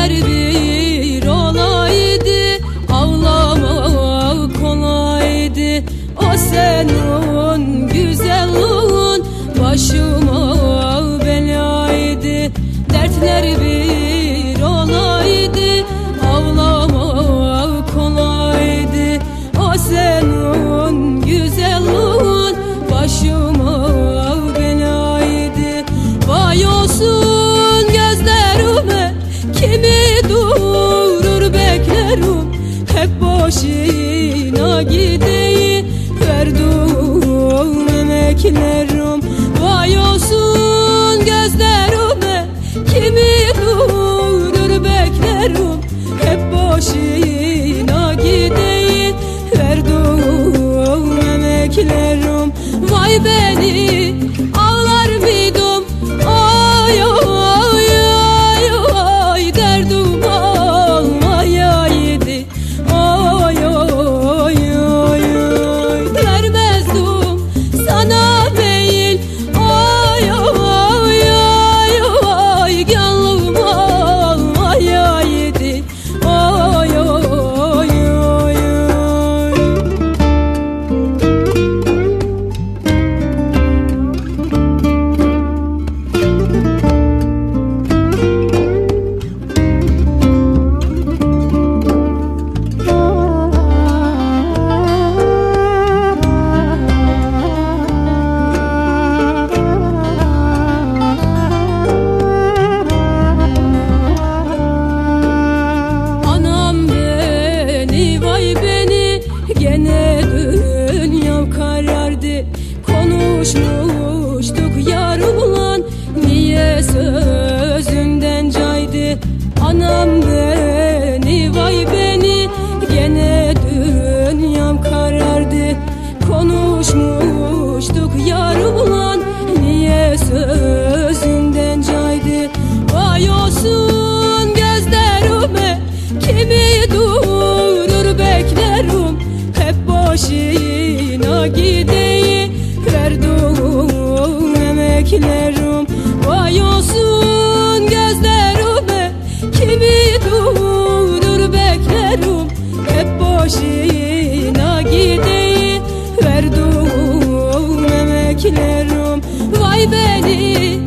Eller bir olaydı Avlamak kolaydı. O senin güzelliğin Başıma belaydı. Dertler bir başına gideyi Verduğum emeklerim Vay olsun gözlerime. Kimi durur beklerim Hep başına gideyi Verduğum emeklerim Vay beni Konuşmuştuk yarımla niye sözünden caydı? Anam beni vay beni gene dünyam karardı. Konuşmuştuk yarımla niye sözünden caydı? Vay olsun gözlerime kimi durur beklerim? Hep başına gideyi kimi durur beklerim Hep başına gideyi verduğum emeklerim Vay beni